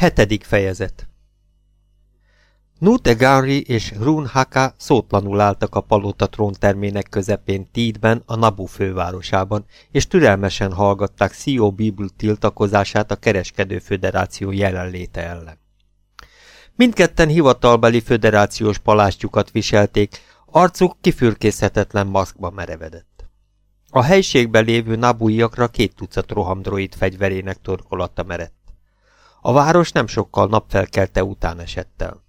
Hetedik fejezet Nutegari és Runhaka szótlanul álltak a palota tróntermének közepén Tídben, a Nabu fővárosában, és türelmesen hallgatták Szio Bibl tiltakozását a kereskedő föderáció jelenléte ellen. Mindketten hivatalbeli föderációs palástjukat viselték, arcuk kifürkészhetetlen maszkba merevedett. A helységben lévő nabuiakra két tucat rohamdroid fegyverének torkolata merett. A város nem sokkal napfelkelte után esett el.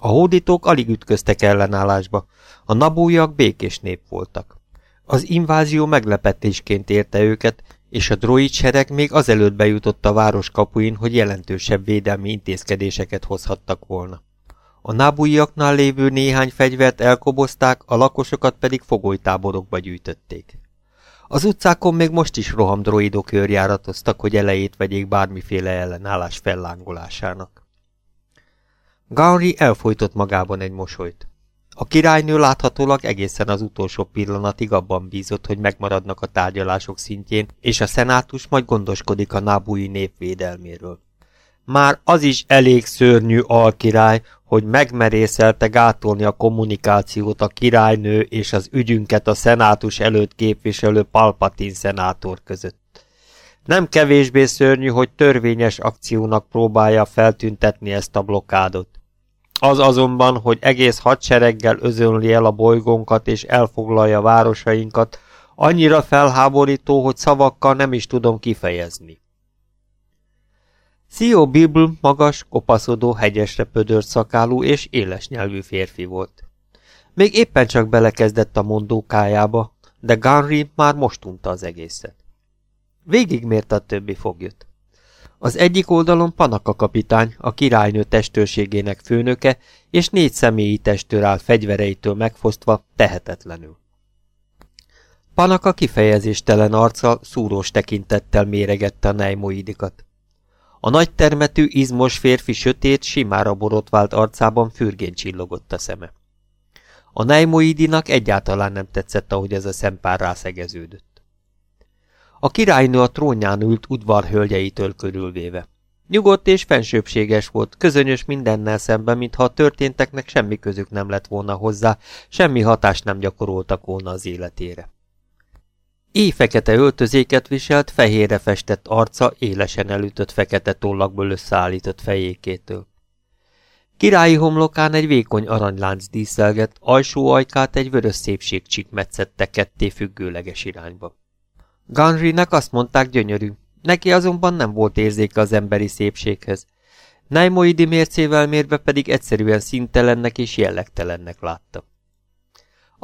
A hódítók alig ütköztek ellenállásba, a nabújak békés nép voltak. Az invázió meglepetésként érte őket, és a droid sereg még azelőtt bejutott a város kapuin, hogy jelentősebb védelmi intézkedéseket hozhattak volna. A nábújaknál lévő néhány fegyvert elkobozták, a lakosokat pedig fogolytáborokba gyűjtötték. Az utcákon még most is rohamdroidok őrjáratoztak, hogy elejét vegyék bármiféle ellenállás fellángolásának. Gauri elfolytott magában egy mosolyt. A királynő láthatólag egészen az utolsó pillanatig abban bízott, hogy megmaradnak a tárgyalások szintjén, és a szenátus majd gondoskodik a nábúi népvédelméről. Már az is elég szörnyű alkirály, hogy megmerészelte gátolni a kommunikációt a királynő és az ügyünket a szenátus előtt képviselő Palpatin szenátor között. Nem kevésbé szörnyű, hogy törvényes akciónak próbálja feltüntetni ezt a blokádot. Az azonban, hogy egész hadsereggel özönli el a bolygónkat és elfoglalja városainkat, annyira felháborító, hogy szavakkal nem is tudom kifejezni. Szio Bibl magas, kopaszodó, hegyesre pödört szakálú és éles nyelvű férfi volt. Még éppen csak belekezdett a mondókájába, de Ganri már most unta az egészet. Végigmérte a többi foglyot. Az egyik oldalon Panaka kapitány, a királynő testőrségének főnöke, és négy személyi testőr áll fegyvereitől megfosztva, tehetetlenül. Panaka kifejezéstelen arccal, szúrós tekintettel méregette a nejmoidikat. A nagy termetű, izmos férfi sötét, simára borotvált arcában fürgén csillogott a szeme. A nejmoidinak egyáltalán nem tetszett, ahogy ez a szempár rászegeződött. A királynő a trónján ült udvarhölgyeitől körülvéve. Nyugodt és fensőbséges volt, közönyös mindennel szemben, mintha a történteknek semmi közük nem lett volna hozzá, semmi hatást nem gyakoroltak volna az életére. Éjfekete öltözéket viselt, fehérre festett arca élesen elütött fekete tollakból összeállított fejékétől. Királyi homlokán egy vékony aranylánc díszelgett, alsó ajkát egy vörös szépségcsik metszette ketté függőleges irányba. Ganrinek azt mondták gyönyörű, neki azonban nem volt érzéke az emberi szépséghez. Naimoidi mércével mérve pedig egyszerűen szintelennek és jellegtelennek látta.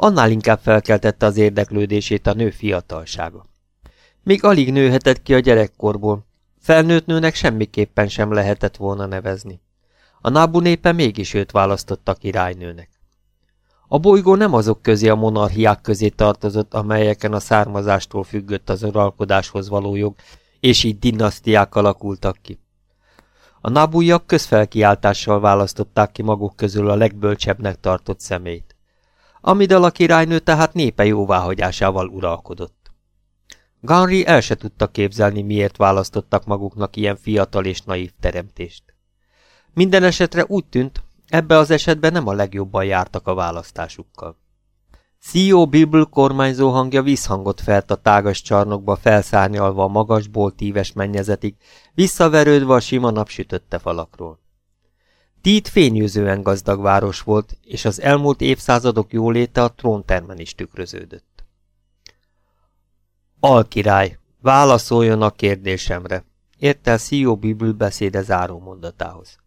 Annál inkább felkeltette az érdeklődését a nő fiatalsága. Még alig nőhetett ki a gyerekkorból, felnőtt nőnek semmiképpen sem lehetett volna nevezni. A nábu népe mégis őt választotta királynőnek. A bolygó nem azok közé a monarchiák közé tartozott, amelyeken a származástól függött az uralkodáshoz való jog, és így dinasztiák alakultak ki. A nabújak közfelkiáltással választották ki maguk közül a legbölcsebbnek tartott szemét. Amidal a királynő tehát népe jóváhagyásával uralkodott. Ganri el se tudta képzelni, miért választottak maguknak ilyen fiatal és naív teremtést. Minden esetre úgy tűnt, Ebbe az esetben nem a legjobban jártak a választásukkal. Szio Bible kormányzó hangja visszhangot felt a tágas csarnokba felszárnyalva a magasból tíves mennyezetig, visszaverődve a sima napsütötte falakról. Tít fényűzően gazdag város volt, és az elmúlt évszázadok jóléte a tróntermen is tükröződött. Alkirály, válaszoljon a kérdésemre, ért el Szio Bible beszéde záró mondatához.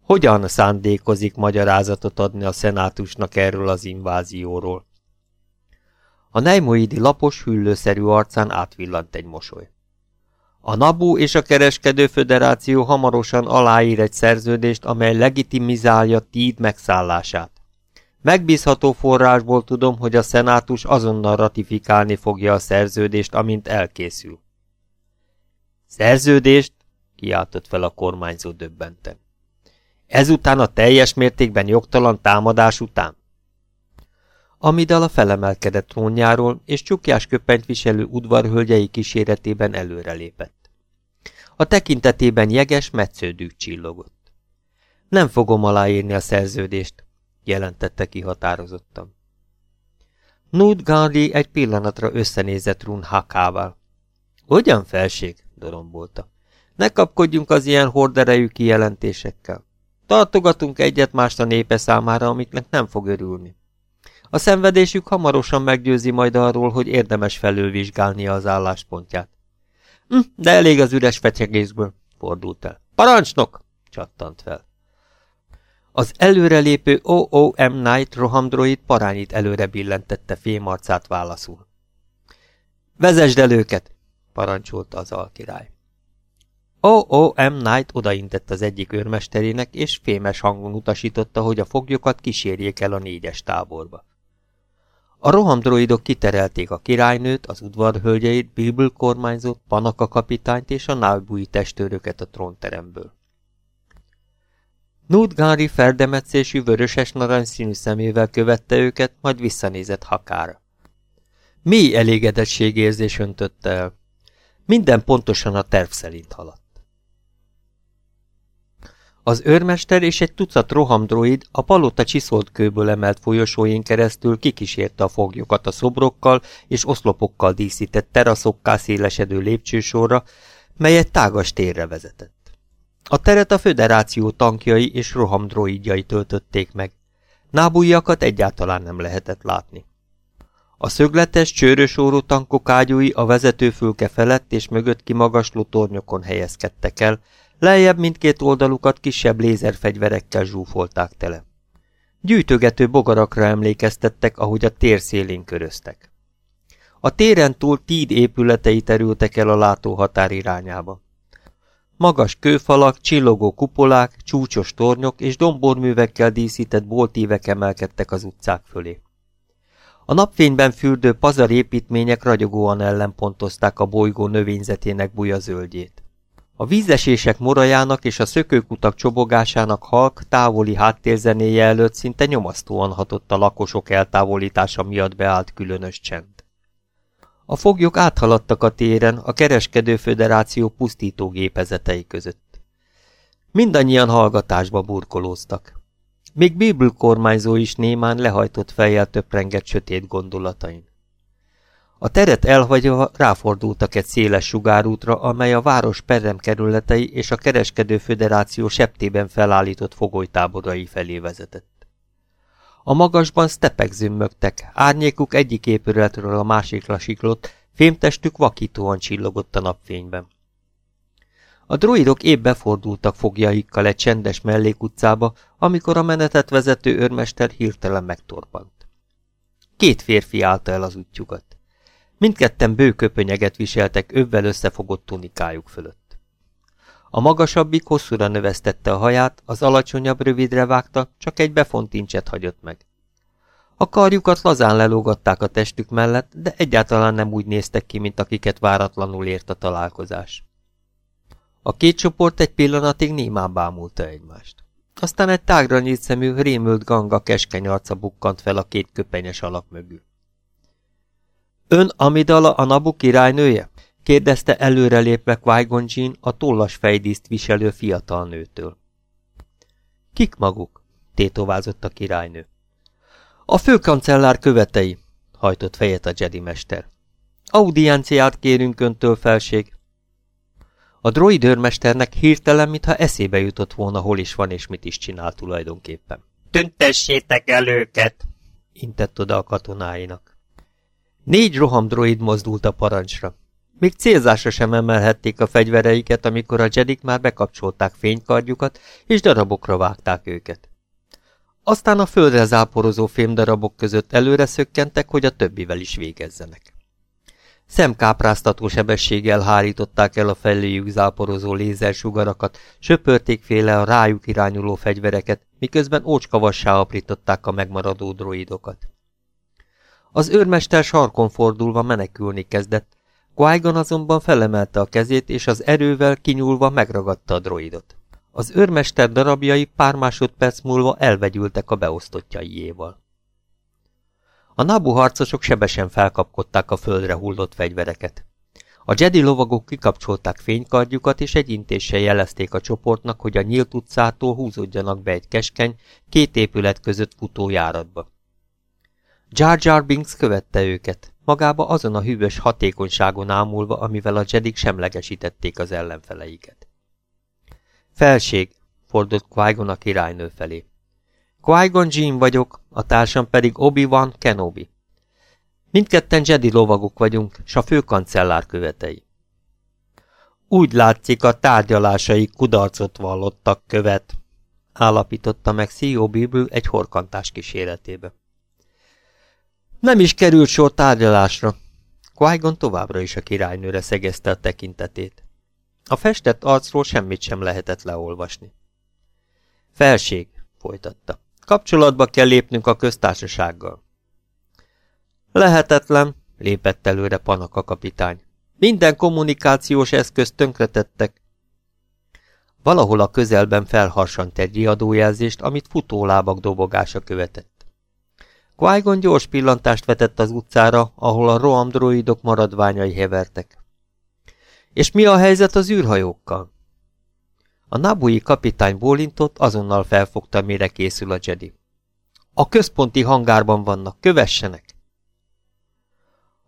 Hogyan szándékozik magyarázatot adni a szenátusnak erről az invázióról? A nejmoidi lapos, hüllőszerű arcán átvillant egy mosoly. A NABU és a Kereskedő Föderáció hamarosan aláír egy szerződést, amely legitimizálja Tíd megszállását. Megbízható forrásból tudom, hogy a szenátus azonnal ratifikálni fogja a szerződést, amint elkészül. Szerződést? kiáltott fel a kormányzó döbbenten. Ezután a teljes mértékben jogtalan támadás után? Amidala felemelkedett trónjáról, és csukjás köpenyt viselő udvarhölgyei kíséretében előrelépett. A tekintetében jeges, metsződük csillogott. Nem fogom aláírni a szerződést, jelentette ki határozottan. Nud Gandhi egy pillanatra összenézett Run Hakával. Ugyan felség, dorombolta. Ne kapkodjunk az ilyen horderejű kijelentésekkel. Tartogatunk egyet mást a népe számára, amiknek nem fog örülni. A szenvedésük hamarosan meggyőzi majd arról, hogy érdemes felülvizsgálnia az álláspontját. Hm, de elég az üres fecsegészből, fordult el. Parancsnok! csattant fel. Az előrelépő OOM Knight rohamdroid parányit előre billentette fémarcát válaszul. Vezesd el őket! parancsolta az alkirály. OOM Knight odaintett az egyik őrmesterének, és fémes hangon utasította, hogy a foglyokat kísérjék el a négyes táborba. A rohamdroidok kiterelték a királynőt, az udvarhölgyeit, Bilbül kormányzót, Panaka kapitányt és a nálbúi testőröket a trónteremből. Nudgári ferdemetszésű vöröses narancsszínű szemével követte őket, majd visszanézett Hakára. Mi elégedettségérzés öntötte el. Minden pontosan a terv szerint haladt. Az őrmester és egy tucat rohamdroid a palota csiszolt kőből emelt folyosóin keresztül kikísérte a foglyokat a szobrokkal és oszlopokkal díszített teraszokká szélesedő lépcsősorra, mely egy tágas térre vezetett. A teret a föderáció tankjai és rohamdroidjai töltötték meg. Nábújakat egyáltalán nem lehetett látni. A szögletes, csőrös óró tankok ágyúi a vezetőfülke felett és mögött kimagasló tornyokon helyezkedtek el, lejjebb mindkét oldalukat kisebb lézerfegyverekkel zsúfolták tele. Gyűjtögető bogarakra emlékeztettek, ahogy a tér szélén köröztek. A téren túl tíd épületei terültek el a látóhatár irányába. Magas kőfalak, csillogó kupolák, csúcsos tornyok és domborművekkel díszített boltívek emelkedtek az utcák fölé. A napfényben fürdő pazar építmények ragyogóan ellenpontozták a bolygó növényzetének buja zöldjét. A vízesések morajának és a szökőkutak csobogásának halk, távoli háttérzenéje előtt szinte nyomasztóan hatott a lakosok eltávolítása miatt beállt különös csend. A foglyok áthaladtak a téren a kereskedő föderáció pusztító gépezetei között. Mindannyian hallgatásba burkolóztak. Még Bibl kormányzó is némán lehajtott fejjel töprengett sötét gondolatain. A teret elhagyva ráfordultak egy széles sugárútra, amely a város perem kerületei és a kereskedő föderáció septében felállított fogolytáborai felé vezetett. A magasban stepek zümmögtek, árnyékuk egyik épületről a másikra siklott, fémtestük vakítóan csillogott a napfényben. A droidok épp befordultak fogjaikkal egy csendes mellékutcába, amikor a menetet vezető őrmester hirtelen megtorpant. Két férfi állta el az útjukat. Mindketten bőköpönyeget viseltek övvel összefogott tunikájuk fölött. A magasabbik hosszúra növesztette a haját, az alacsonyabb rövidre vágta, csak egy befont incset hagyott meg. A karjukat lazán lelógatták a testük mellett, de egyáltalán nem úgy néztek ki, mint akiket váratlanul ért a találkozás. A két csoport egy pillanatig némán bámulta egymást. Aztán egy tágra nyílt szemű, rémült ganga keskeny arca bukkant fel a két köpenyes alak mögül. Ön Amidala a Nabu királynője? kérdezte előrelépve qui a tollas fejdíszt viselő fiatal nőtől. Kik maguk? tétovázott a királynő. A főkancellár követei, hajtott fejet a Jedi mester. Audienciát kérünk öntől, felség. A droid őrmesternek hirtelen, mintha eszébe jutott volna, hol is van és mit is csinál tulajdonképpen. Tüntessétek el őket! intett oda a katonáinak. Négy rohamdroid mozdult a parancsra. Még célzásra sem emelhették a fegyvereiket, amikor a jedik már bekapcsolták fénykardjukat, és darabokra vágták őket. Aztán a földre záporozó fémdarabok között előre szökkentek, hogy a többivel is végezzenek. Szemkápráztató sebességgel hárították el a feléjük záporozó lézersugarakat, söpörték féle a rájuk irányuló fegyvereket, miközben ócskavassá aprították a megmaradó droidokat. Az őrmester sarkon fordulva menekülni kezdett, qui azonban felemelte a kezét, és az erővel kinyúlva megragadta a droidot. Az őrmester darabjai pár másodperc múlva elvegyültek a beosztottjaiéval. A nabu harcosok sebesen felkapkodták a földre hullott fegyvereket. A Jedi lovagok kikapcsolták fénykardjukat, és egy intéssel jelezték a csoportnak, hogy a nyílt utcától húzódjanak be egy keskeny, két épület között futó járatba. Jar Jar Binks követte őket, magába azon a hűvös hatékonyságon ámulva, amivel a Jedik semlegesítették az ellenfeleiket. Felség, fordult qui a királynő felé. Qui-Gon Jinn vagyok, a társam pedig Obi-Wan Kenobi. Mindketten Jedi lovagok vagyunk, s a főkancellár követei. Úgy látszik, a tárgyalásai kudarcot vallottak követ, állapította meg C.O. Biből egy horkantás kíséretébe. Nem is került sor tárgyalásra. qui továbbra is a királynőre szegezte a tekintetét. A festett arcról semmit sem lehetett leolvasni. Felség, folytatta. Kapcsolatba kell lépnünk a köztársasággal. Lehetetlen, lépett előre Panaka kapitány. Minden kommunikációs eszközt tönkretettek. Valahol a közelben felharsant egy riadójelzést, amit futólábak dobogása követett. Qui gyors pillantást vetett az utcára, ahol a rohamdroidok maradványai hevertek. És mi a helyzet az űrhajókkal? A nabui kapitány bólintott, azonnal felfogta, mire készül a Jedi. A központi hangárban vannak, kövessenek!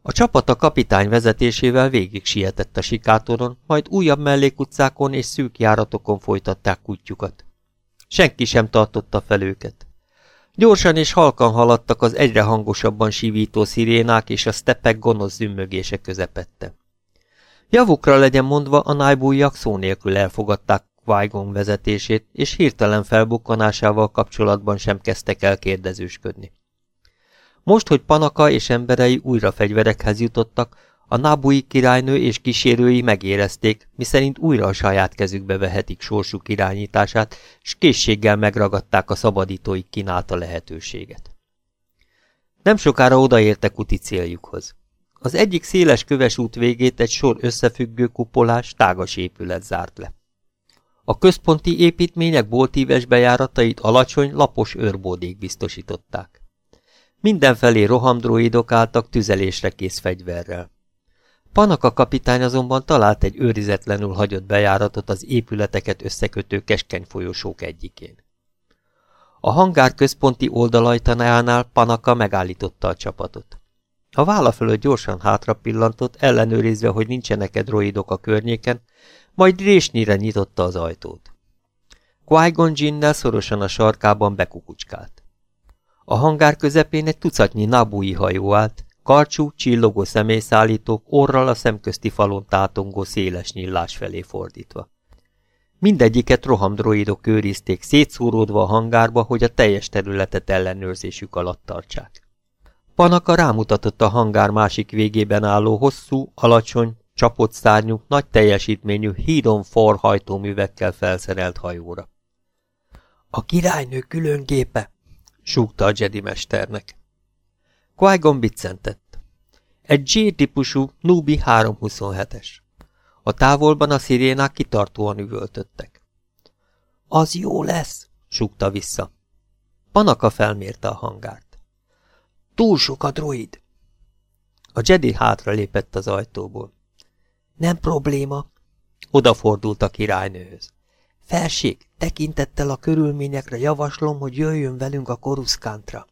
A csapat a kapitány vezetésével végig sietett a sikátoron, majd újabb mellékutcákon és szűk járatokon folytatták kutyukat. Senki sem tartotta fel őket. Gyorsan és halkan haladtak az egyre hangosabban sivító szirénák és a stepek gonosz zümmögése közepette. Javukra legyen mondva, a nájbújjak szó nélkül elfogadták qui vezetését, és hirtelen felbukkanásával kapcsolatban sem kezdtek el kérdezősködni. Most, hogy Panaka és emberei újra fegyverekhez jutottak, a nábui királynő és kísérői megérezték, miszerint újra a saját kezükbe vehetik sorsuk irányítását, s készséggel megragadták a szabadítóik kínálta lehetőséget. Nem sokára odaértek úti céljukhoz. Az egyik széles köves út végét egy sor összefüggő kupolás, tágas épület zárt le. A központi építmények boltíves bejáratait alacsony, lapos őrbódék biztosították. Mindenfelé rohamdroidok álltak tüzelésre kész fegyverrel. Panaka kapitány azonban talált egy őrizetlenül hagyott bejáratot az épületeket összekötő keskeny folyosók egyikén. A hangár központi oldalajtanánál Panaka megállította a csapatot. A válla fölött gyorsan hátra pillantott, ellenőrizve, hogy nincsenek-e droidok a környéken, majd résnyire nyitotta az ajtót. Qui-Gon szorosan a sarkában bekukucskált. A hangár közepén egy tucatnyi nabui hajó állt, karcsú, csillogó személyszállítók orral a szemközti falon tátongó széles nyillás felé fordítva. Mindegyiket rohamdroidok őrizték szétszóródva a hangárba, hogy a teljes területet ellenőrzésük alatt tartsák. Panaka rámutatott a hangár másik végében álló hosszú, alacsony, csapott szárnyú, nagy teljesítményű hídon for hajtóművekkel felszerelt hajóra. A királynő külön gépe, súgta a Jedi mesternek. Qui-Gon biccentett. Egy G-típusú Nubi 327-es. A távolban a szirénák kitartóan üvöltöttek. Az jó lesz, súgta vissza. Panaka felmérte a hangárt. Túl sok a droid. A Jedi hátra lépett az ajtóból. Nem probléma. Odafordult a királynőhöz. Felség, tekintettel a körülményekre javaslom, hogy jöjjön velünk a koruszkántra.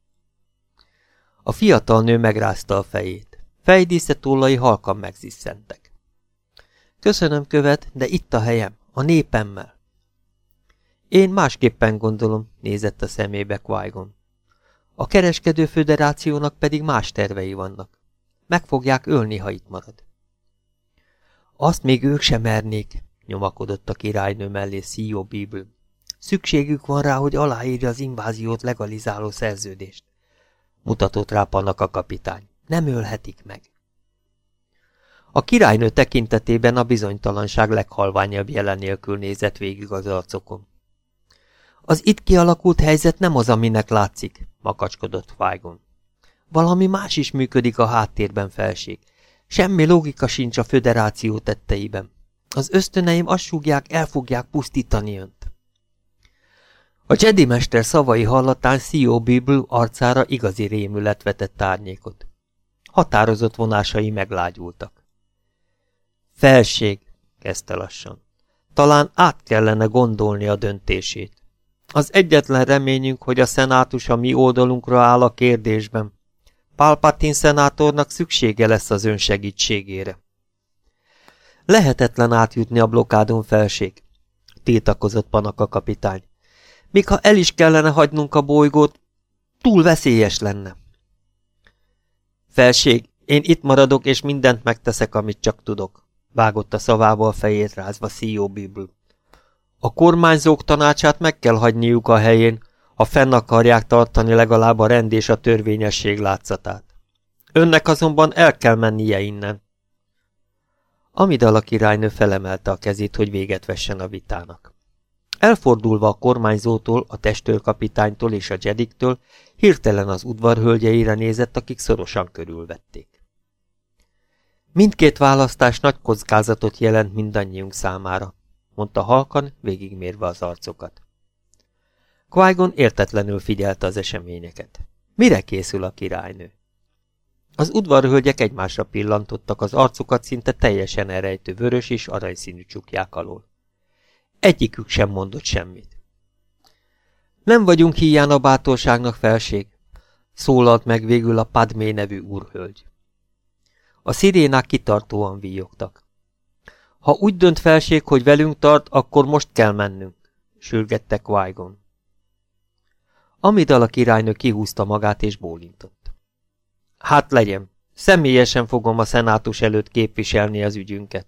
A fiatal nő megrázta a fejét. Fejdísze tollai halkan megzisszentek. Köszönöm, követ, de itt a helyem, a népemmel. Én másképpen gondolom, nézett a szemébe qui -Gon. A kereskedő föderációnak pedig más tervei vannak. Meg fogják ölni, ha itt marad. Azt még ők sem mernék, nyomakodott a királynő mellé C.O. Biből. Szükségük van rá, hogy aláírja az inváziót legalizáló szerződést. Mutatott rá pannak a kapitány. Nem ölhetik meg. A királynő tekintetében a bizonytalanság leghalványabb jelen nélkül nézett végig az arcokon. Az itt kialakult helyzet nem az, aminek látszik, makacskodott Vágon. Valami más is működik a háttérben felség. Semmi logika sincs a föderáció tetteiben. Az ösztöneim azt súgják, el fogják pusztítani önt. A Jedi mester szavai hallatán C.O. Bible arcára igazi rémület vetett árnyékot. Határozott vonásai meglágyultak. Felség, kezdte lassan. Talán át kellene gondolni a döntését. Az egyetlen reményünk, hogy a szenátus a mi oldalunkra áll a kérdésben. Palpatine szenátornak szüksége lesz az ön segítségére. Lehetetlen átjutni a blokádon felség, tiltakozott Panaka kapitány. Még ha el is kellene hagynunk a bolygót, túl veszélyes lenne. Felség, én itt maradok, és mindent megteszek, amit csak tudok, vágott a szavával fejét rázva C.O. Bible. A kormányzók tanácsát meg kell hagyniuk a helyén, ha fenn akarják tartani legalább a rend és a törvényesség látszatát. Önnek azonban el kell mennie innen. Amidala királynő felemelte a kezét, hogy véget vessen a vitának. Elfordulva a kormányzótól, a testőrkapitánytól és a jediktől, hirtelen az udvarhölgyeire nézett, akik szorosan körülvették. Mindkét választás nagy kockázatot jelent mindannyiunk számára, mondta halkan, végigmérve az arcokat. qui értetlenül figyelte az eseményeket. Mire készül a királynő? Az udvarhölgyek egymásra pillantottak az arcukat szinte teljesen elrejtő vörös és aranyszínű csukják alól. Egyikük sem mondott semmit. Nem vagyunk hiány a bátorságnak felség, szólalt meg végül a Padmé nevű úrhölgy. A szirénák kitartóan víjogtak. Ha úgy dönt felség, hogy velünk tart, akkor most kell mennünk, sürgette Qui-Gon. Amidal királynő kihúzta magát és bólintott. Hát legyen, személyesen fogom a szenátus előtt képviselni az ügyünket.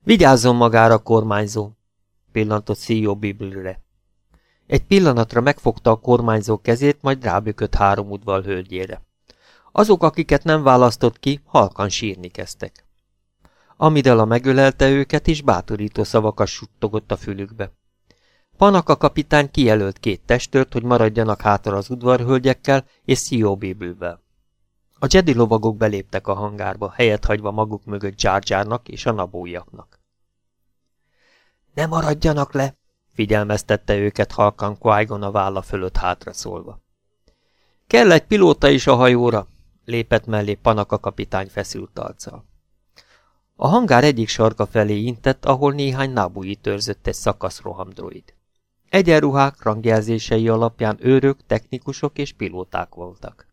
Vigyázzon magára, kormányzó, pillantott C.O. Biblire. Egy pillanatra megfogta a kormányzó kezét, majd rábükött három udval hölgyére. Azok, akiket nem választott ki, halkan sírni kezdtek. Amidala megölelte őket, és bátorító szavakat suttogott a fülükbe. Panaka kapitány kijelölt két testőrt, hogy maradjanak hátra az udvarhölgyekkel és C.O. Biblvel. A Jedi lovagok beléptek a hangárba, helyet hagyva maguk mögött Jar és a nabóiaknak. Ne maradjanak le! figyelmeztette őket halkan qui a válla fölött hátra szólva. Kell egy pilóta is a hajóra, lépett mellé Panaka kapitány feszült arccal. A hangár egyik sarka felé intett, ahol néhány nábúi törzött egy szakasz rohamdroid. Egyenruhák rangjelzései alapján őrök, technikusok és pilóták voltak.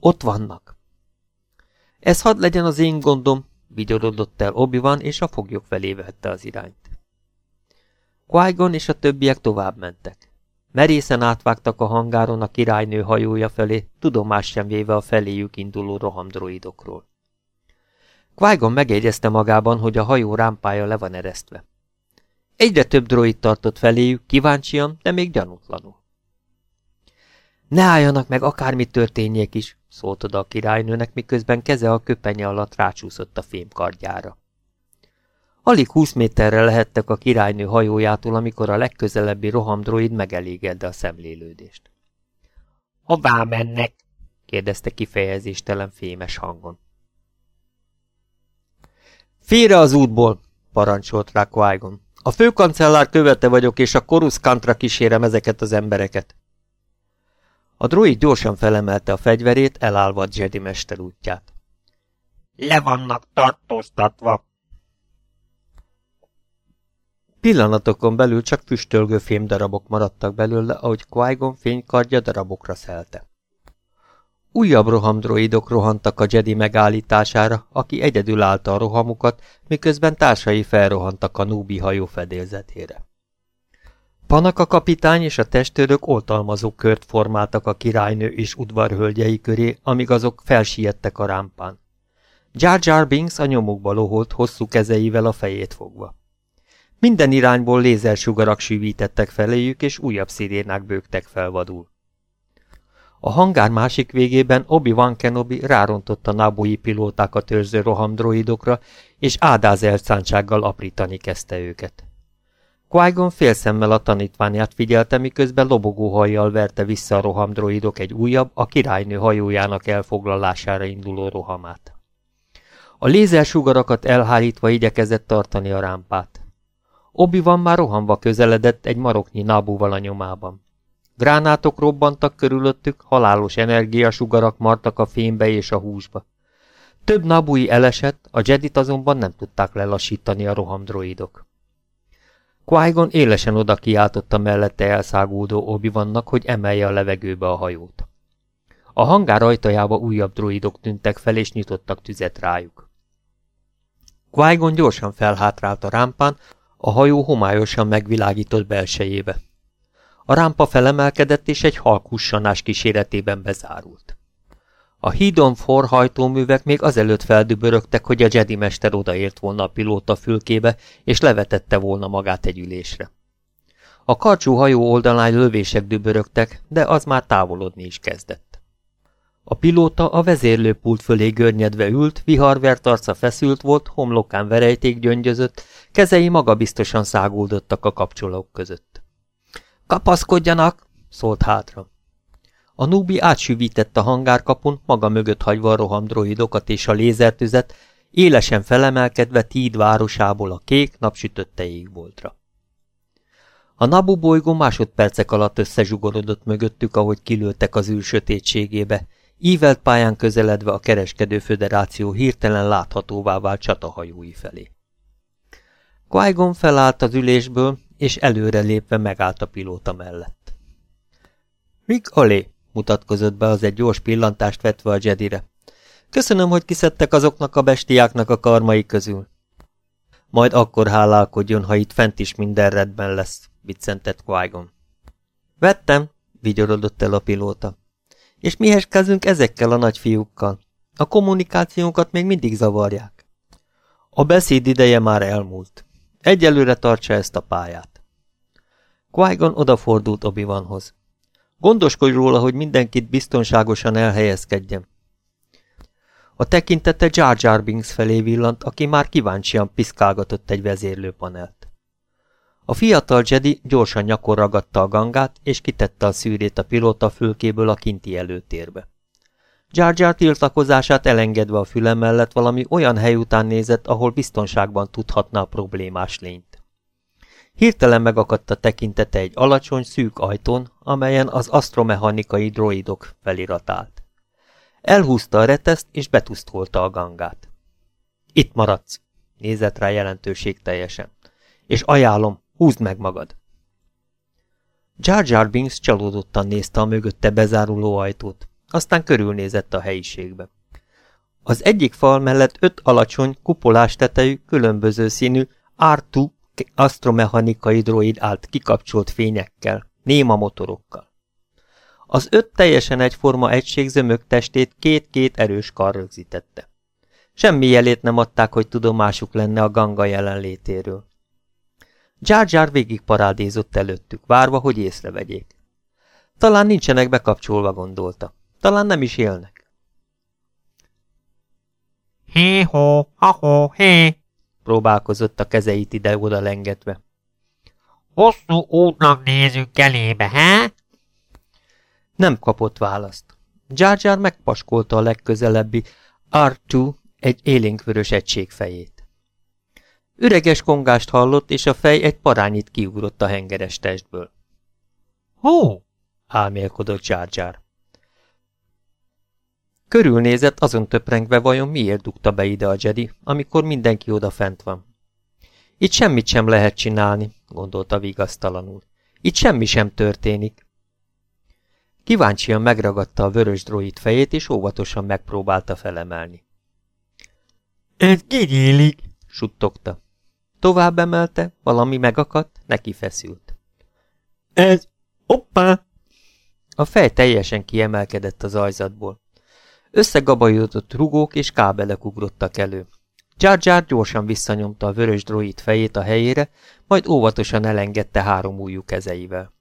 Ott vannak. Ez hadd legyen az én gondom, vigyorodott el obi és a foglyok felé vette az irányt qui és a többiek tovább mentek. Merészen átvágtak a hangáron a királynő hajója felé, tudomás sem véve a feléjük induló rohamdroidokról. qui megjegyezte magában, hogy a hajó rámpája le van eresztve. Egyre több droid tartott feléjük, kíváncsian, de még gyanútlanul. Ne álljanak meg, akármi történjék is, szólt oda a királynőnek, miközben keze a köpenye alatt rácsúszott a fémkardjára. Alig húsz méterre lehettek a királynő hajójától, amikor a legközelebbi rohamdroid megelégedde a szemlélődést. – Hová mennek? – kérdezte kifejezéstelen fémes hangon. – Félre az útból! – parancsolt rá qui -Gon. A főkancellár követe vagyok, és a koruszkantra kísérem ezeket az embereket. A droid gyorsan felemelte a fegyverét, elállva a Jedi mester útját. – Le vannak tartóztatva! Pillanatokon belül csak füstölgő fémdarabok maradtak belőle, ahogy qui fénykardja darabokra szelte. Újabb rohamdroidok rohantak a Jedi megállítására, aki egyedül állta a rohamukat, miközben társai felrohantak a Núbi hajó fedélzetére. Panaka kapitány és a testőrök oltalmazó kört formáltak a királynő és udvarhölgyei köré, amíg azok felsiettek a rámpán. Jar Jar Binks a nyomukba loholt hosszú kezeivel a fejét fogva. Minden irányból lézersugarak sűvítettek feléjük, és újabb szirénák bőgtek fel vadul. A hangár másik végében Obi-Wan Kenobi rárontott a nábói pilótákat őrző rohamdroidokra, és ádáz elszántsággal aprítani kezdte őket. Qui-Gon félszemmel a tanítványát figyelte, miközben lobogó hajjal verte vissza a rohamdroidok egy újabb, a királynő hajójának elfoglalására induló rohamát. A lézersugarakat elhárítva igyekezett tartani a rámpát obi van már rohanva közeledett egy maroknyi nábúval a nyomában. Gránátok robbantak körülöttük, halálos energiasugarak martak a fémbe és a húsba. Több nabui elesett, a Jedit azonban nem tudták lelassítani a rohamdroidok. Qui-Gon élesen oda kiáltotta mellette elszágódó obi hogy emelje a levegőbe a hajót. A hangár ajtajába újabb droidok tűntek fel, és nyitottak tüzet rájuk. qui gyorsan felhátrált a rámpán, a hajó homályosan megvilágított belsejébe. A rámpa felemelkedett, és egy halkussanás kíséretében bezárult. A hídon forhajtóművek még azelőtt feldübörögtek, hogy a Jedi mester odaért volna a pilóta fülkébe, és levetette volna magát egy ülésre. A karcsú hajó oldalán lövések dübörögtek, de az már távolodni is kezdett. A pilóta a vezérlőpult fölé görnyedve ült, viharvert arca feszült volt, homlokán verejték gyöngyözött, kezei magabiztosan száguldottak a kapcsolók között. – Kapaszkodjanak! – szólt hátra. A Nubi átsüvített a hangárkapun, maga mögött hagyva a rohamdroidokat és a lézertüzet, élesen felemelkedve Tíd városából a kék, napsütötte égboltra. A Nabu bolygó másodpercek alatt összezsugorodott mögöttük, ahogy kilőttek az űr sötétségébe, ívelt pályán közeledve a kereskedő föderáció hirtelen láthatóvá vált csatahajói felé. Qui felállt az ülésből, és előre lépve megállt a pilóta mellett. Rick Olé, mutatkozott be az egy gyors pillantást vetve a Jedire. Köszönöm, hogy kiszedtek azoknak a bestiáknak a karmai közül. Majd akkor hálálkodjon, ha itt fent is minden redben lesz, viccentett qui -Gon. Vettem, vigyorodott el a pilóta. És mihez kezdünk ezekkel a nagyfiúkkal? A kommunikációnkat még mindig zavarják. A beszéd ideje már elmúlt. Egyelőre tartsa ezt a pályát. qui odafordult Obi-Wanhoz. Gondoskodj róla, hogy mindenkit biztonságosan elhelyezkedjen. A tekintete Jar Jar Binks felé villant, aki már kíváncsian piszkálgatott egy vezérlőpanelt. A fiatal Jedi gyorsan nyakor ragadta a gangát, és kitette a szűrét a pilóta fülkéből a kinti előtérbe. Jar tiltakozását elengedve a füle mellett valami olyan hely után nézett, ahol biztonságban tudhatná a problémás lényt. Hirtelen megakadt a tekintete egy alacsony, szűk ajtón, amelyen az asztromechanikai droidok felirat állt. Elhúzta a reteszt, és betusztolta a gangát. Itt maradsz, nézett rá jelentőség teljesen. És ajánlom, húzd meg magad. Jar Jar Binks csalódottan nézte a mögötte bezáruló ajtót, aztán körülnézett a helyiségbe. Az egyik fal mellett öt alacsony, kupolás tetejű, különböző színű, R2 asztromechanikai droid állt kikapcsolt fényekkel, néma motorokkal. Az öt teljesen egyforma egység zömök testét két-két erős kar rögzítette. Semmi jelét nem adták, hogy tudomásuk lenne a ganga jelenlétéről. Jar Jar végig parádézott előttük, várva, hogy észrevegyék. Talán nincsenek bekapcsolva, gondolta. Talán nem is élnek. Hé-ho, ha-ho, hé, próbálkozott a kezeit ide-oda lengetve. Hosszú útnak nézünk elébe, he? Nem kapott választ. Jar Jar megpaskolta a legközelebbi R2 egy élénkvörös egység fejét. Üreges kongást hallott, és a fej egy parányit kiugrott a hengeres testből. Hó! álmélkodott Jar Jar. Körülnézett, azon töprengve vajon miért dugta be ide a Jedi, amikor mindenki oda fent van. Itt semmit sem lehet csinálni, gondolta vigasztalanul. Itt semmi sem történik. Kíváncsian megragadta a vörös droid fejét, és óvatosan megpróbálta felemelni. Ez kinyílik, suttogta. Tovább emelte, valami megakadt, neki feszült. Ez, hoppá! A fej teljesen kiemelkedett az ajzatból. Összegabajodott rugók és kábelek ugrottak elő. Jar Jar gyorsan visszanyomta a vörös droid fejét a helyére, majd óvatosan elengedte három ujjú kezeivel.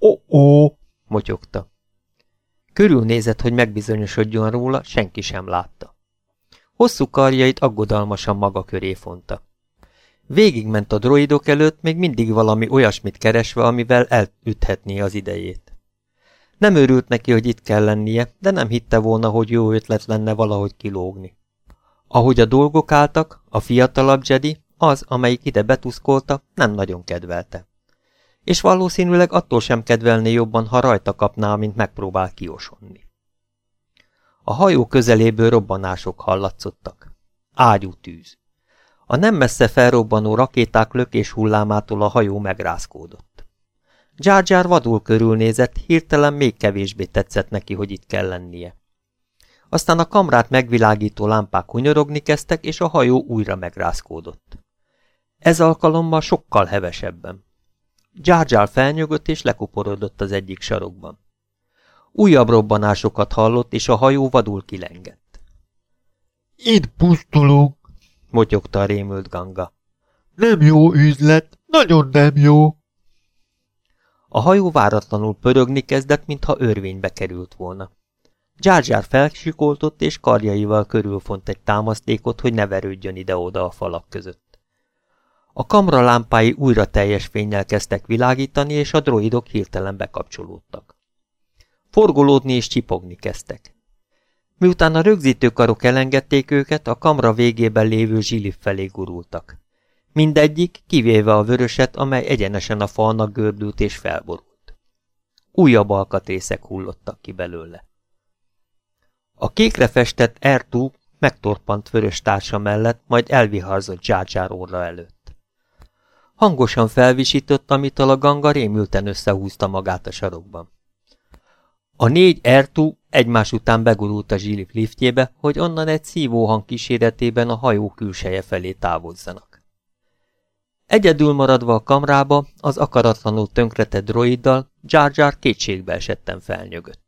Ó-ó, motyogta. Körülnézett, hogy megbizonyosodjon róla, senki sem látta. Hosszú karjait aggodalmasan maga köré fonta. Végigment a droidok előtt, még mindig valami olyasmit keresve, amivel elüthetné az idejét. Nem örült neki, hogy itt kell lennie, de nem hitte volna, hogy jó ötlet lenne valahogy kilógni. Ahogy a dolgok álltak, a fiatalabb Jedi, az, amelyik ide betuszkolta, nem nagyon kedvelte. És valószínűleg attól sem kedvelné jobban, ha rajta kapná, mint megpróbál kiosonni. A hajó közeléből robbanások hallatszottak. Ágyú tűz. A nem messze felrobbanó rakéták lökés hullámától a hajó megrázkódott. Jar Jar vadul körülnézett, hirtelen még kevésbé tetszett neki, hogy itt kell lennie. Aztán a kamrát megvilágító lámpák hunyorogni kezdtek, és a hajó újra megrázkódott. Ez alkalommal sokkal hevesebben. Jar Jar felnyögött és lekuporodott az egyik sarokban. Újabb robbanásokat hallott, és a hajó vadul kilengett. Itt pusztulunk, motyogta a rémült ganga. Nem jó üzlet, nagyon nem jó. A hajó váratlanul pörögni kezdett, mintha örvénybe került volna. Jar felsikoltott, és karjaival körülfont egy támasztékot, hogy ne verődjön ide-oda a falak között. A kamra lámpái újra teljes fénnyel kezdtek világítani, és a droidok hirtelen bekapcsolódtak. Forgolódni és csipogni kezdtek. Miután a rögzítőkarok elengedték őket, a kamra végében lévő zsilif felé gurultak. Mindegyik, kivéve a vöröset, amely egyenesen a falnak gördült és felborult. Újabb alkatrészek hullottak ki belőle. A kékre festett Ertú megtorpant vörös társa mellett, majd elviharzott Zsácsár orra előtt. Hangosan felvisított, amitől a ganga rémülten összehúzta magát a sarokban. A négy Ertú egymás után begurult a zsilip liftjébe, hogy onnan egy szívóhang kíséretében a hajó külseje felé távozzanak. Egyedül maradva a kamrába, az akaratlanul tönkretett droiddal, Jar Jar kétségbe esetten felnyögött.